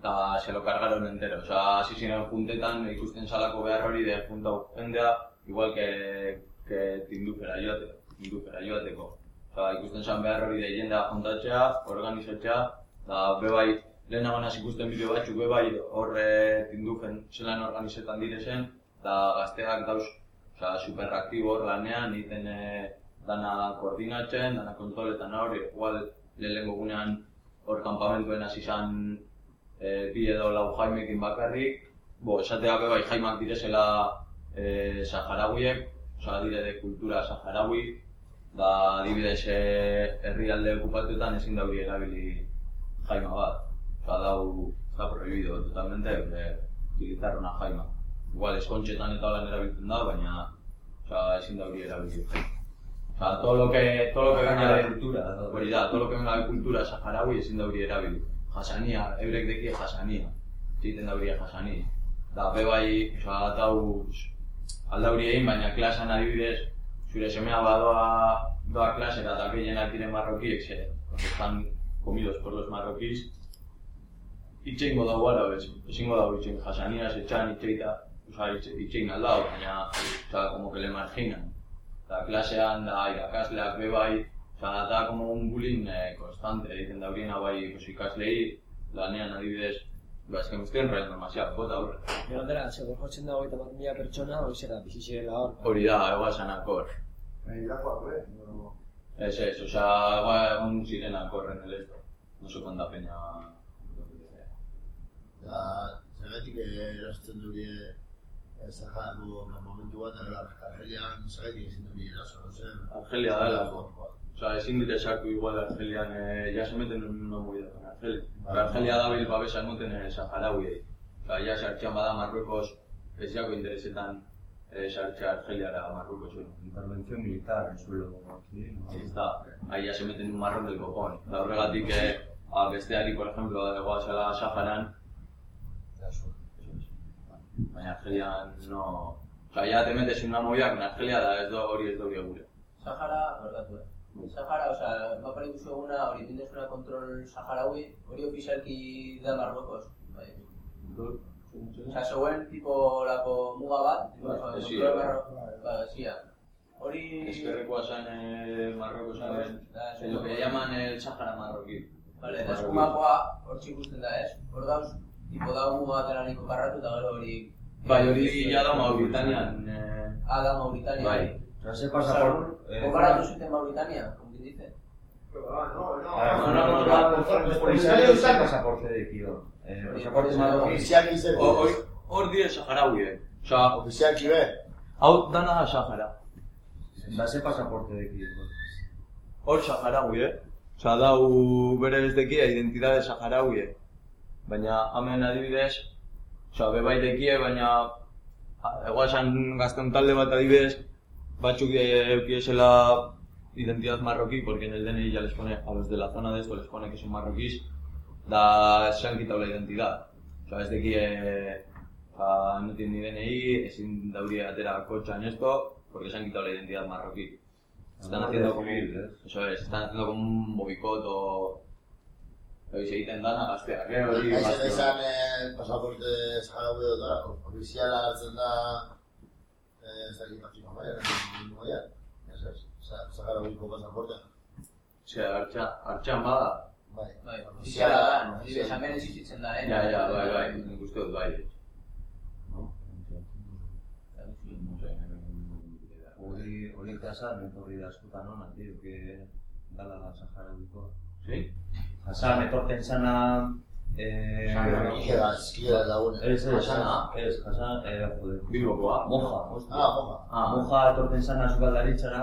Speaker 3: da se lo cargaron entero. O sea, hasi ziren juntetan ikusten salako behar hori de juntau jendea, igual que, que tindufera joateko. Tindufera joateko. Osa, ikusten zan behar hori da jendea juntatzea, organizatzea, eta bebai, lehenago naz ikusten bideo batzuk bebai horre tinduken zelan organizetan direzen, eta gazteak dauz, osa, superaktibo hor lanean, egiten e, dana koordinatzen, dana kontroletan hori, igual lehenengo gunean hor kanpamentuen hasi izan e, bi edo lau jaimekin bakarrik, bo, esatea bebai jaimak direzela e, saharaguiek, osa, dire de kultura saharaui, da adibidez eh, herrialde okupatuetan ezin da hori erabili jaima bat. Osa, dau, está prohibido totalmente utilizar una jaima. Igual eskontxetan eta holan erabiltzen da, baina osa, ezin da hori erabili jaima. Osa, todo lo que, todo lo que venga de cultura, hori da, todo lo que venga de cultura saharaui ezin da hori erabili. Jasania, eurek deki jasania. Ziten da hori jasania. Da, bebai, osa, dau, alda hori egin, baina klasan adibidez, zure semea badoa doa klasera eta gehienak diren marrokiek, ze, están comidos por los marroquíes, itxeingo dago ara, bez, ezingo dago itxein, jasaniaz, etxan, itxeita, oza, itxein aldao, baina, oza, como que le marginan. Eta klasean da irakasleak bebai, oza, da como un bullying eh, constante, egiten da horiena bai pues, ikaslei, lanean adibidez, ba, que guztien real demasiado, bota horre.
Speaker 2: Galdera, segur jotzen dago eta bat mila pertsona, hori zera, bizizirela hor.
Speaker 3: Hori da, ego esanak hor.
Speaker 6: Irakoak, eh? No.
Speaker 3: Ez ez, oza, ba, egon zirenak horren el esto. No sé cuánta peña...
Speaker 8: Eta, zergatik erazten duri Zaharako momentu bat, Argelian zergatik ezin eraso, no sé.
Speaker 3: Argelia dela. Osa, ezin dire sartu igual Argelian, eh, ya se meten en una movida con Argelia. Pero Argelia da bil babesa emoten eh, Saharaui. Osa, ya sartxean bada Marruekos, ez jako interesetan eh, sartxea Argeliara Marruekos.
Speaker 4: Intervención militar en suelo aquí, ¿no?
Speaker 3: Ahí está, ahí ya se meten en un marrón del copón. Da horregatik, eh, a besteari, por ejemplo, de Guadalajara Saharan, baina Argelian no... Osa, ya te metes en una movida con Argelia da ez do hori ez dobi gure.
Speaker 7: Sahara, barkatu, eh? Sahara, oza, bapare duzu eguna, hori tindezuna kontrol saharaui, hori ofizialki da Marrokos. Bai. Oza, zegoen tipo lako muga bat, tipo,
Speaker 3: Bai,
Speaker 7: kontrol
Speaker 3: sí,
Speaker 7: Marrokos, ba, zia. Hori...
Speaker 3: Eskerrekoa zen eh, Marroko zen,
Speaker 7: Da,
Speaker 3: en lo que llaman el Sahara marroquí.
Speaker 7: Vale, eskumakoa hor ikusten da, ez? Hor dauz, tipo da muga batera niko karratu eta gero hori...
Speaker 3: Bai, hori ja da Mauritanian. Eh,
Speaker 7: Ah, da Mauritania.
Speaker 3: bai.
Speaker 4: Tras el pasaporte... eh,
Speaker 7: Comparatu zuten Mauritania, como quien dice.
Speaker 6: Ah, no, no.
Speaker 4: Ah,
Speaker 3: no, no, no,
Speaker 4: Los policías usan pasaporte de Kio. Eh, pasaporte marroquí.
Speaker 8: Ofizialki zer
Speaker 3: Hor- dire Saharauie. Osa,
Speaker 8: Ofizialki be.
Speaker 3: hau dana da Sahara.
Speaker 4: Da ese pasaporte de Kio.
Speaker 3: Hor Saharauie. Osa, dau bere ez dekia identidade Saharauie. Baina hemen adibidez, osa, bebai dekie, baina Egoa esan gazteun talde bat adibidez, batzuk eh, eukiesela identidad marroquí, porque en el DNI ya les pone, a los de la zona de esto les pone que son marroquíes, da, se han quitado la identidad. O sea, es de que eh, no tienen ni DNI, ezin dauria atera kotxan esto, porque se han quitado la identidad marroquí. Están haciendo como, eso es, están haciendo como un boicot o... Hori se egiten dana gazteak, eh, hori gazteak.
Speaker 8: esan eh, pasaporte Saharaui dut, da, ofiziala hartzen da eh, ez dakit matxino bai, mundu mailan. Ez ez, Sa- Saharauiko pasaportea.
Speaker 3: Osea, hartxa, hartxan bada.
Speaker 8: Bai,
Speaker 7: Bai, ofiziala da, hemen existitzen da, eh?
Speaker 3: Ja, ja, bai, bai, nik uste dut bai. No?
Speaker 4: Hori, hori jasan, etorri da askotan hona, tío, que dala da Saharauikoa.
Speaker 3: Sí?
Speaker 4: Jasan, etorten sana... Eh,
Speaker 8: ikeda lagune.
Speaker 4: Ez, ez,
Speaker 3: Hasana?
Speaker 4: ez, jasan, eh, joder.
Speaker 3: Bilbokoa?
Speaker 4: Moja.
Speaker 8: Ah, moja.
Speaker 3: Ah,
Speaker 4: Moja etorten sana sukaldaritzara,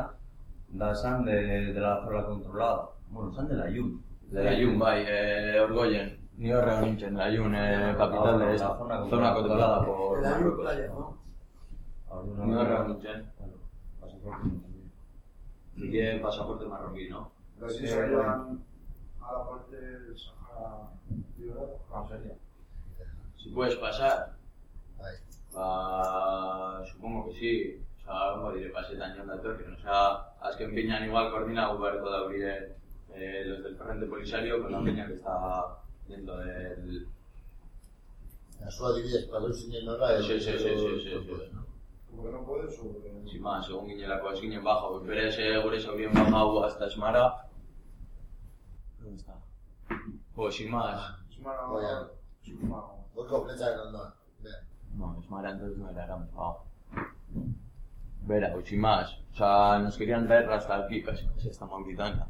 Speaker 4: da san de, de la zona controlada. Bueno, san de la Yun.
Speaker 3: de la Jun, bai, eh, Orgoyen. Ni horre hon nintzen, la Jun, eh, capital de esta.
Speaker 4: Zona
Speaker 3: Zona controlada por
Speaker 7: Eta
Speaker 3: Marruecos.
Speaker 4: Ahora
Speaker 3: Ni horre hon nintzen.
Speaker 4: Bueno, pasaporte.
Speaker 3: Y que pasaporte marroquí, ¿no?
Speaker 6: Pero si se a la parte del Sahara Libre, Argelia.
Speaker 3: Si puedes pasar, ba, supongo que sí. Osa, ongo dire pasetan joan datorren. Osa, azken piñan igual koordinatu beharko da hori eh, los del Frente Polisario con la peña que está dentro del...
Speaker 8: Zu adibidez, pasau zinen horra,
Speaker 3: Sí, sí, sí, sí, sí, sí.
Speaker 8: no?
Speaker 6: Como que no puedes o.
Speaker 3: Sin más, egon ginelako ez ginen baja, pues berez eh, gure zaurien bajau hasta esmara. Pues sin más.
Speaker 6: Es mala...
Speaker 8: Oye.
Speaker 6: Es mala...
Speaker 8: Goiko prentsaren ondoan. Be.
Speaker 3: No, esmara entonces no era, éramos bajo. Bera, pues sin más. O sea, nos querían traer hasta aquí, casi, casi hasta Mauritania.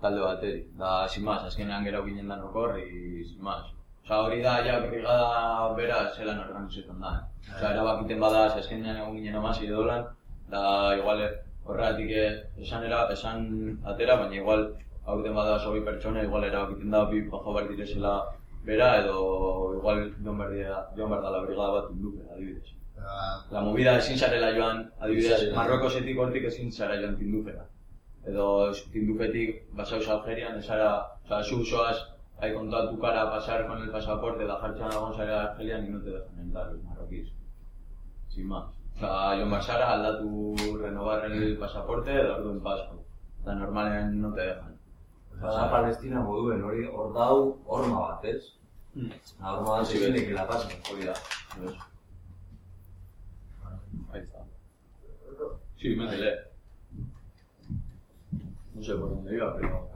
Speaker 3: Talde bateri. Da, sin más, azkenean gero ginen dan okor, y sin más. O sea, hori da, ja, brigada bera zelan organizetan da. O sea, erabakiten bada, azkenean egon ginen amaz idolan, da, igual, horregatik eh, esan era, esan atera, baina igual, aurten bada sobi pertsona, igual erabakiten da, bi bajo behar direzela bera, edo igual joan behar dira, joan behar brigada bat indupe, adibidez.
Speaker 8: Ba,
Speaker 3: La movida ezin zarela joan, adibidez. Marrokosetik hortik ezin zara joan tindufera. Edo tindufetik basauz Algerian, ez zara, oza, zu zoaz, hay contra tu cara a pasar con el pasaporte, da jartxan a González a Argelia, ni no te dejan entrar los marroquíes. Sin más. O sea, joan basara, aldatu renovar el pasaporte, da orduen paso. Da normalen no te dejan.
Speaker 4: Bada Palestina moduen hori hor dau horma bat, ez?
Speaker 3: Mm.
Speaker 4: La horma bat
Speaker 3: ves.
Speaker 4: ekila pasen.
Speaker 3: Hori da. está. Sí, métele. No sé por dónde iba, pero...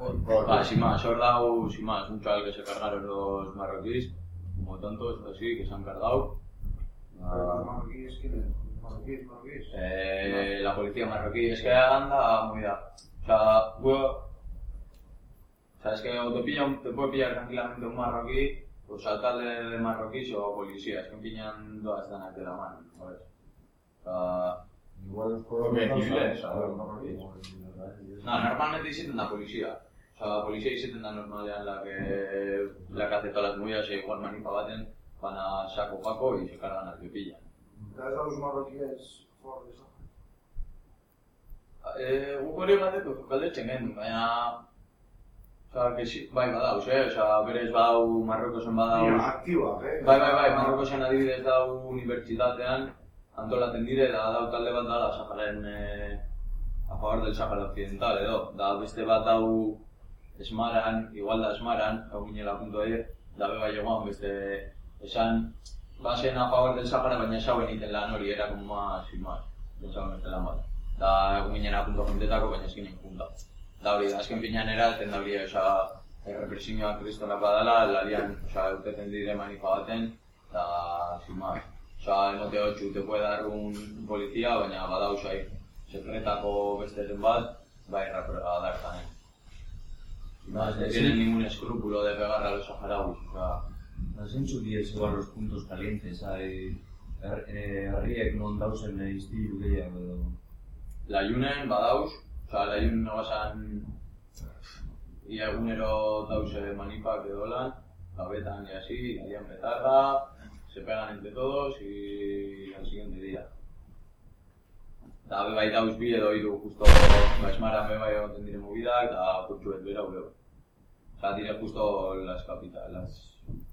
Speaker 3: Va, sin más, hor dau, sin más, un chaval que se cargaron los marroquíes, como tantos, así, que se han cargado. Ah,
Speaker 6: marroquíes, ¿quién es? ¿Marroquíes, marroquíes?
Speaker 3: eh, la policía marroquí, es que anda movida. O sea, puedo... O sea, es que o te, pilla un- te puede pillar tranquilamente un marroquí, pues alcalde de marroquíes o policía, es que pillan todas danas de la mano, ¿sabes? O sea,
Speaker 4: Igual los
Speaker 9: Porque
Speaker 4: pueblos
Speaker 9: civiles,
Speaker 4: no
Speaker 9: a ver, no
Speaker 3: No, normalmente dicen la policía. O sea, la policía dicen la normalidad en la que, la que hace todas las movidas y igual manipa baten, van a saco paco y se cargan al que pillan.
Speaker 6: ¿Te has dado los marroquíes de Sahara?
Speaker 3: Eh, guk hori bateko galdetzen gendu, baina... Osa, que si, bai badauz, eh? Osa, berez badau Marrokosen
Speaker 6: Mira,
Speaker 3: badauz...
Speaker 6: activa, ¿eh?
Speaker 3: Bai, bai, bai, Marrokosen adibidez dau unibertsitatean, antolaten dire, da dau talde bat da, Saharen, eh, a favor del Sahara Occidental, edo. Da beste bat dau esmaran, igual da esmaran, hau ginela punto aire, da be bai egon beste, esan, basen a favor del Sahara, baina esauen iten lan hori, era como más, sin más, esauen iten lan bat. Da egun ginen a punto juntetako, baina eskinen punta. Da hori, da azken pinean eraten da hori, oza, represioa kristonak badala, larian, oza, euteten dire manifa baten, da, sin más. Oza, emote hotxu, te puede dar un policía, baina bada usai, sekretako besteren bat, bai, rapera dar también. Sin más, no tienen ningún escrúpulo de pegar a los saharauis, o sea,
Speaker 4: Zeintzuk diez igual los puntos calientes, hai... her- eh, Herriek non dausen eh, iztilu gehiago edo...
Speaker 3: Laiunen badauz, oza, laiun nogazan ia egunero dause manipak edo lan, gabetan y así, harían petarda, se pegan entre todos y al siguiente día. Da be bai dauz bi edo hiru justo baismaran be bai egoten dire movidak, da putxuet bera ure. Oza, dire justo las capitales, las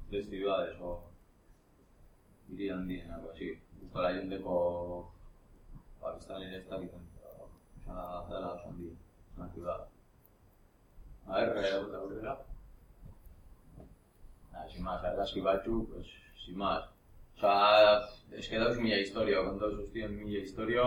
Speaker 3: tres ciudades o irían bien, algo así. Justo la ayunteko Pakistan ere ez dakiten. Osa, dela oso handi, una ciudad. A ver, eh, otra aurrera. Nah, sin más, argazki batzuk, pues, sin más. Osa, es que dauz mila historia, kontauz guztien mila historia.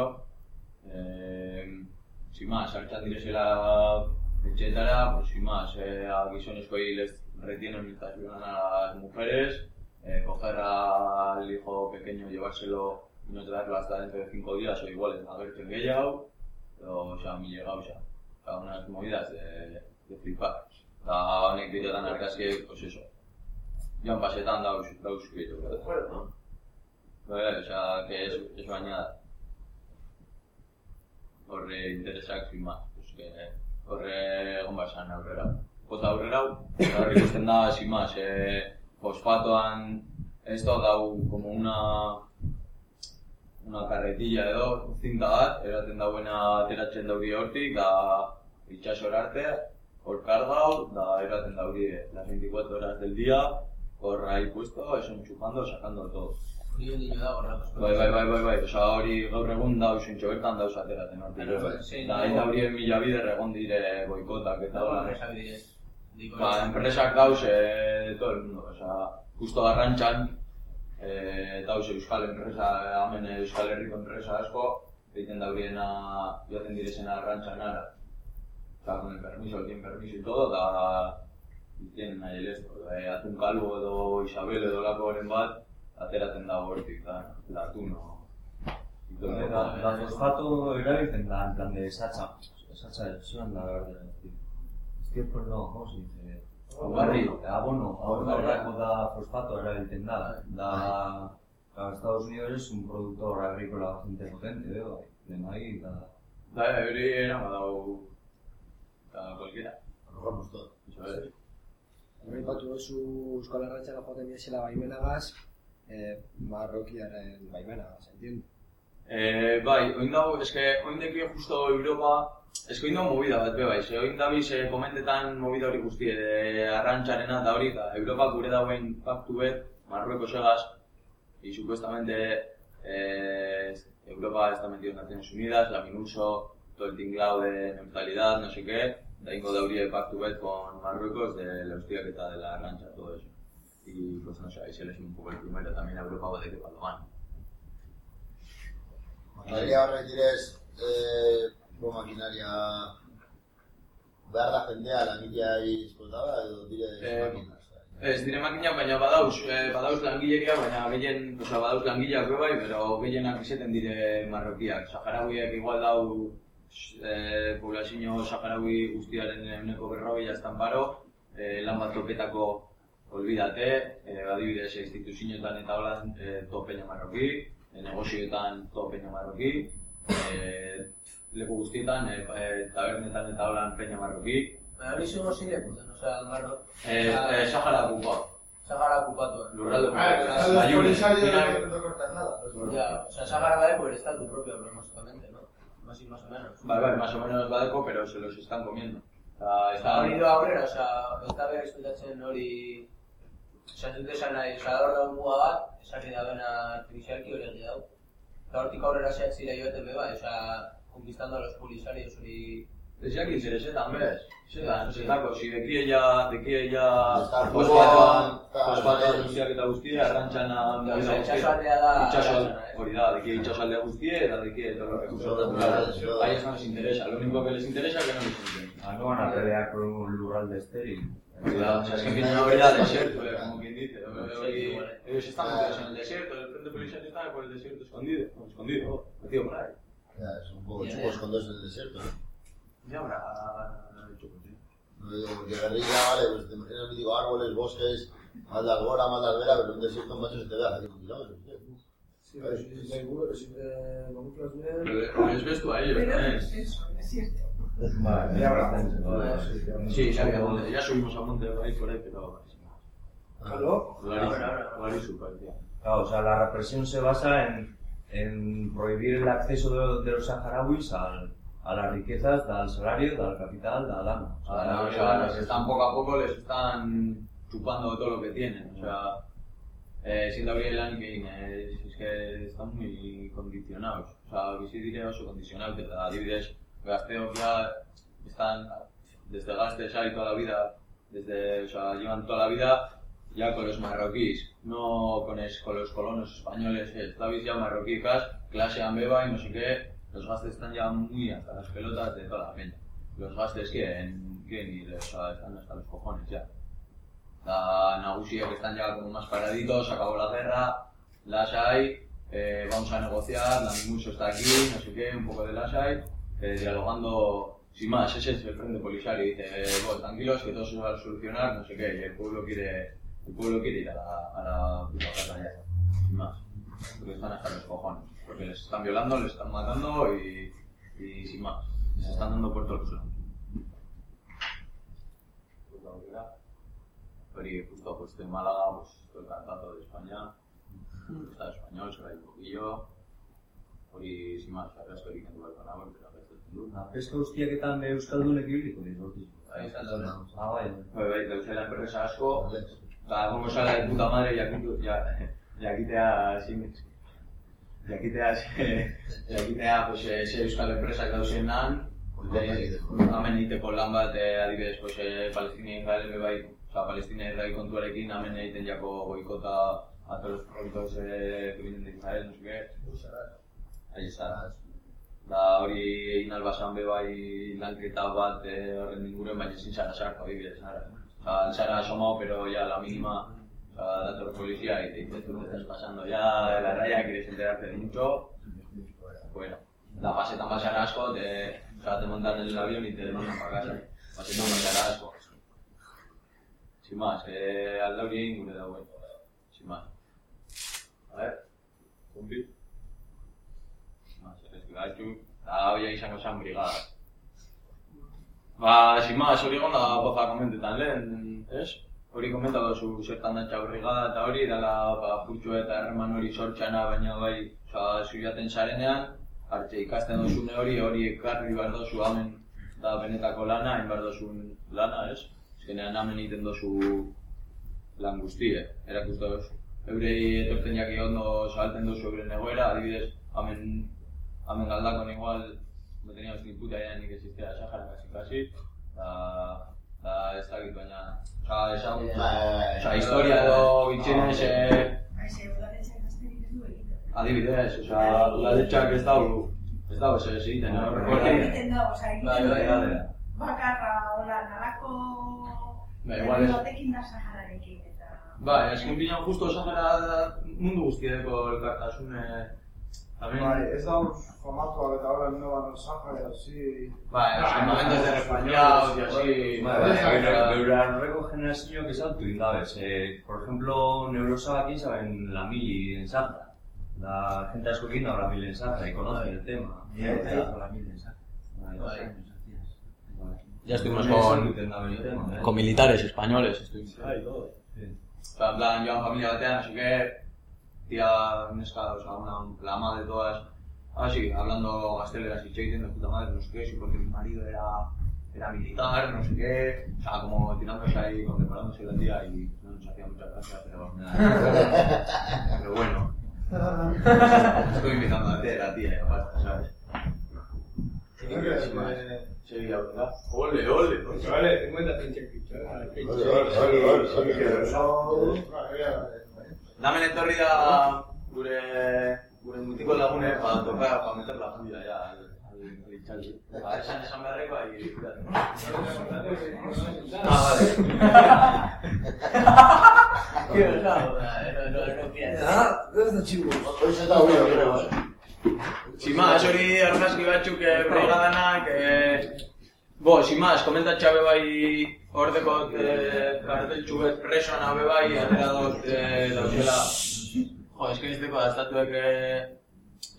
Speaker 3: Eh, sin más, hartzan direzela etxetara, pues sin más, eh, a gizonezkoei les retienen mientras violan a las mujeres, eh, coger al hijo pequeño, llevárselo y no traerlo hasta dentro de cinco días o igual a ver quién gehiago, o sea, mi llegado ya. O sea, unas movidas de, de flipar. Eta honek diretan argazkiek, pues eso. Joan pasetan dauz, dauz gehiago, ¿verdad?
Speaker 6: ¿no?
Speaker 3: Bai, o sea, que es, es bañada. Horre interesak más, pues que horre egon basan aurrera. Bota aurrera, horre ikusten da, sin más, eh, fosfatoan esto dau como una una carretilla edo, zinta bat, eraten dauena ateratzen dauri hortik, da itxasora arte, hor kargau, da eraten dauri las 24 horas del día, hor ahí puesto, eso enchufando, sacando todo. Bai, bai, bai, bai, bai, oza, hori gaur egun dauz entxo bertan dauz ateraten hortik.
Speaker 7: Sí,
Speaker 3: Da, eta hori mila bider egon dire boikotak eta hola.
Speaker 7: Diko
Speaker 3: Ba, enpresak dauz, eh, de todo el mundo, oza, justo arrantxan, eh, dauz euskal enpresa, hemen euskal herriko enpresa asko, egiten dauriena, joaten direzena arrantxan ara. Osa, con el permiso, tienen permiso y todo, da, y tienen ahí el esto, eh, atun kalbo edo Isabel edo lako horren bat, ateratzen da hortik, da, da atuno.
Speaker 4: Da, da fosfato erabiltzen da, en plan de satcha. Satcha, zuen da, verdad. Estiércol no, ¿cómo se dice?
Speaker 3: Abono.
Speaker 4: Abono, abono da fosfato erabiltzen da. Da, claro, Estados Unidos es un productor agrícola bastante potente, veo, de maíz, da...
Speaker 3: Da, hori era badau, da, cualquiera.
Speaker 8: Arrojamos todo.
Speaker 3: Eso es.
Speaker 2: Hori batu duzu Euskal Herratxara joaten diesela baimenagaz, eh, marrokiaren baimenagaz, entiendo?
Speaker 3: Eh, bai, oin dago, eske, oin dekio justo Europa, eske oin dago movida bat be bai, oin dabiz eh, komentetan movida hori guzti, eh, arrantxarena da hori, da Europa gure dauen paktu bet, Marruecos egaz, y supuestamente eh, Europa está metido en Naciones Unidas, la Minuso, todo el tinglao de neutralidad, no sé qué, da ingo de de pactu bet con Marruecos de la hostiaketa de la rancha, todo eso. Y pues no sé, ahí se les un poco el primero también a Europa de que cuando
Speaker 8: Maquinaria horrek direz, eh, bo maquinaria behar da jendea langileari eskoltaba edo dire
Speaker 3: Eh,
Speaker 8: makinas.
Speaker 3: Ez, dire makinak, baina badauz, eh, badauz langileria, baina gehien, oza, badauz langileak be bai, pero gehienak izeten dire marrokiak. Saharauiek igual dau eh, poblazio saharaui guztiaren euneko berrogei jaztan baro, eh, lan bat topetako olbidate, eh, adibidez instituzioetan eta hola eh, topeña marroki, negozioetan topeña marroki, eh, leku guztietan, eh, eh, tabernetan eta holan peña marroki,
Speaker 7: Baina hori zugo zilekutan, osea, marro.
Speaker 3: eh, eh, Sahara kupa.
Speaker 7: Sahara
Speaker 6: Ah,
Speaker 3: okupatuan.
Speaker 6: los
Speaker 3: Bayune,
Speaker 6: polisarios
Speaker 3: final-
Speaker 6: no cortan nada.
Speaker 7: Ya, o sea, Sahara por el estado propio, básicamente, ¿no? Más y más o menos.
Speaker 3: Vale, vale, más o menos badeko, pero se los están comiendo. O sea, está...
Speaker 7: Hori doa aurrera, osea, ez da behar esplikatzen hori... Osea, ez dut esan nahi, hor dago muga bat, esarri da bena artifizialki hori dau. Eta hortik aurrera zehatzira joaten be bai, osea, conquistando a los polisarios hori...
Speaker 3: Decía que interesetan, ¿ves? Zetan, zetako, si deki ella, deki ella...
Speaker 8: Está
Speaker 3: Fosfatoan,
Speaker 8: está-
Speaker 3: fosfatoan guztiak eta guztia, arrantxana...
Speaker 7: Osea, itxasoaldea da... Eh?
Speaker 3: hori da, deki itxasoaldea guztia eta deki todos los recursos naturales. A ellos no les interesa, lo único que les interesa es que no les interesa.
Speaker 4: Ah, no van a pelear por un lurralde estéril.
Speaker 3: Cuidado, o sea, es que tienen una vida desierto, eh, como quien dice. Ellos están metidos en el desierto, el frente policial está por el desierto escondido, escondido, metido por ahí.
Speaker 8: Ya, es un poco
Speaker 7: Ya,
Speaker 8: chupo
Speaker 7: ya.
Speaker 8: esconderse en el desierto. ¿no?
Speaker 3: Ya habrá hecho pues,
Speaker 8: No digo, porque guerrilla, vale, pues te imaginas, digo, árboles, bosques, más de albora, más de albera, pero en un desierto, macho, se te ve a 100 kilómetros, tío.
Speaker 6: Sí, pero si te camuflas bien...
Speaker 3: Pero les ves tú a ellos, ¿eh?
Speaker 4: Vale, ya habrá.
Speaker 3: Sí, ya, ya, ya subimos a monte ahí por ahí, pero...
Speaker 6: ¿Aló?
Speaker 3: Super, tío.
Speaker 4: Claro, o sea, la represión se basa en, en prohibir el acceso de, de los saharauis al, a las riquezas, del salario, del capital, de la lana.
Speaker 3: O sea, o sea, les están poco a poco, les están chupando de todo lo que tienen. O sea, eh, sin abrir el anime, eh, es que están muy condicionados. O sea, bizi dire oso condicionados, eta adibidez, gazteok ya están desde gastes ahí toda la vida, desde, o sea, llevan toda la vida ya con los marroquíes, no con, es, con los colonos españoles, estabais ya marroquíes, clase ambeba y no sé qué, los gastes están ya muy hasta las pelotas de toda la peña. Los gastes quieren, quieren ir, o sea, están hasta los cojones ya. La Nagusia que están ya como más paraditos, acabó la guerra, las hay, eh, vamos a negociar, la Mimuso está aquí, no sé qué, un poco de las hay, eh, dialogando, sin más, ese es el frente polisario, dice, eh, bueno, tranquilos que todo se va a solucionar, no sé qué, y el pueblo quiere, el pueblo quiere ir a la, a la puta ya, sin más, porque están hasta los cojones, porque les están violando, les están matando y, y sin más, se están dando por todos lados. Hori justo pues de Málaga, pues todo el de España, está español, se va un poquillo, hori sin más, ahora estoy en lugar con agua, pero a veces en luz.
Speaker 4: La pesca guztieketan be euskaldunek ibiliko dira, hortik.
Speaker 3: El
Speaker 8: No,
Speaker 4: Ah, bai.
Speaker 3: Bai, bai, dauzela enpresa asko, eta egongo zara de puta madre jakitu, ja, jakitea sin jakitea jakitea pues eh, ze euskal enpresak dauzenan, de, hemen egiteko lan bat, eh, adibidez, pues, eh, palestinien garen bai, oza, palestinien gai kontuarekin, hemen egiten jako goikota a todos los proyectos eh, que vienen de Israel, no sé qué. Ahí está. Da hori egin albazan be bai lanketa bat eh, horren inguruan, baina ezin zara sartu, adibidez, zara. Osa, zara asomado, pero ya la mínima, osa, dator policía y te dice, tú no estás pasando ya de la raya, quieres enterarte de mucho, bueno, da pasetan basara asko, te, o sea, te montan en el avión y te mandan para casa. Pasetan basara asko. Sin más, eh, al hori egin gure dagoen. Sin más. A ver, kumpi. Gaitu, eta hoia izango zen brigada. Ba, sin más, hori egon da poza komentetan lehen, ez? Hori komenta dozu zertan dantza brigada eta hori, dala ba, putxo eta herreman hori sortxana, baina bai, oza, zuiaten zarenean, hartxe ikasten dozune hori, hori ekarri behar dozu hamen da benetako lana, hain behar dozun lana, ez? Azkenean hamen egiten dozu lan guztie, erakusta dozu. Eurei etortzen jaki ondo salten dozu euren egoera, adibidez, hamen, hamen galdakon igual, no teníamos ni puta idea ni que existía Sahara casi casi, da, da ez dakit baina, oza, esan, oza, historia edo bitxinez, eh, adibidez, oza, udaletxak ez dau, ez dau, ez egiten, no?
Speaker 10: Egiten da, osea,
Speaker 3: Bai,
Speaker 10: egiten. Bakarra, hola, nalako...
Speaker 3: Ba, igual ez-
Speaker 10: Batekin da Sahararekin, eta...
Speaker 3: Bai, eskin pilan justo Sahara mundu guztieko elkartasune, también,
Speaker 6: Bai, ez da formatua eta ahora no van a Sahara, así...
Speaker 3: bai, eskin momentos de refugiados y así,
Speaker 4: Bai, bai,
Speaker 3: bai,
Speaker 4: beura-
Speaker 3: bai,
Speaker 4: beura aurreko generazioak esaltu indabez. Eh, por ejemplo, Neurosa aquí saben la mili en Sahara. La gente asko egin da la mili en Sahara y conoce el tema. Bai, bai.
Speaker 3: Ya estuvimos
Speaker 4: Bai,
Speaker 3: con,
Speaker 4: esaltzen da el tema, eh.
Speaker 3: con militares españoles, estuvimos.
Speaker 4: Bai, todo. Sí.
Speaker 3: O sea, en plan, yo en familia batean, así que, tía, nesca, o sea, una, la ama de todas, así, hablando gasteleras y cheiten de puta madre, no sé qué, sí, porque mi marido era, era militar, no sé qué, o sea, como tirándose ahí, condecorándose la tía y no nos hacía mucha gracia, pero, pero bueno, estoy invitando a la tía, y basta, ¿sabes? Sería, ¿verdad? Ole, ole, ole.
Speaker 2: Vale, 50 pinche
Speaker 3: Damen etorri da gure gure mutiko lagune para tocar, para meter la furia ya al, al, al itxaldi. Ba, esan esan beharreko, ahi, Ah, vale.
Speaker 7: Tío, no, no, no, no piensas.
Speaker 8: Hoxe eta hori hori.
Speaker 3: Sin más, hori argazki batzuk eh, brigadanak, eh, bo, más, komentatxa be bai ordeko eh, karteltxu bet presoan hau be bai, atera dut eh, dauzela, jo, eske ez deko da estatuek, eh,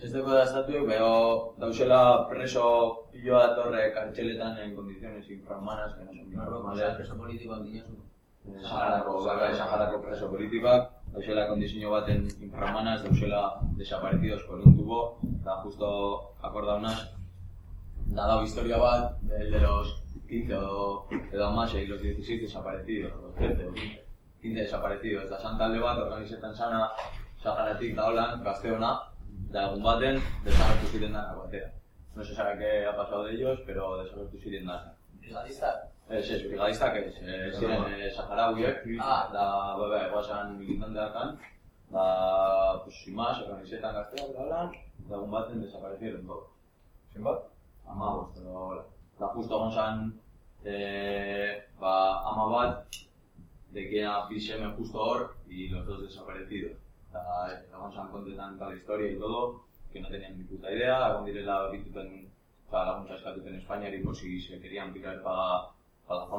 Speaker 3: ez deko da estatuek, beho dauzela preso pilo datorre kartxeletan en condiciones infrahumanas, que no son normales.
Speaker 7: Preso politikoak dinosu.
Speaker 3: Saharako, bai, Saharako preso politikoak, dauzela kondizio baten infrahumanas, dauzela desaparecidos por un tubo, eta justo akordaunaz, da dado historia bat, del de los 15 o edo y los 16 desaparecidos, los 13 o 15, 15 desaparecidos, da santalde bat, organizetan sana, Saharatik da holan, gazteona, da egun baten, desagertu ziren danak batera. No se sabe qué ha pasado de ellos, pero desagertu ziren danak.
Speaker 7: Brigadista?
Speaker 3: Ez, ez, brigadistak ez, eh, ziren eh, saharauiek,
Speaker 7: Ah.
Speaker 3: da, bebe, guazan militanteakan, da, pues, sin más, organizetan gazteak da lan, da egun baten desaparecieron todo.
Speaker 4: Zen bat?
Speaker 3: Amabos, edo, hola. Da, justo egon zan, eh, ba, ama bat, dekena bi seme justo hor, y los dos desaparecidos. Da, egon zan kontetan cada historia y todo, que no tenían ni puta idea, egon direla bituten, o sea, laguntza eskatuten Espainiari, por si se querían pirar para, para la zona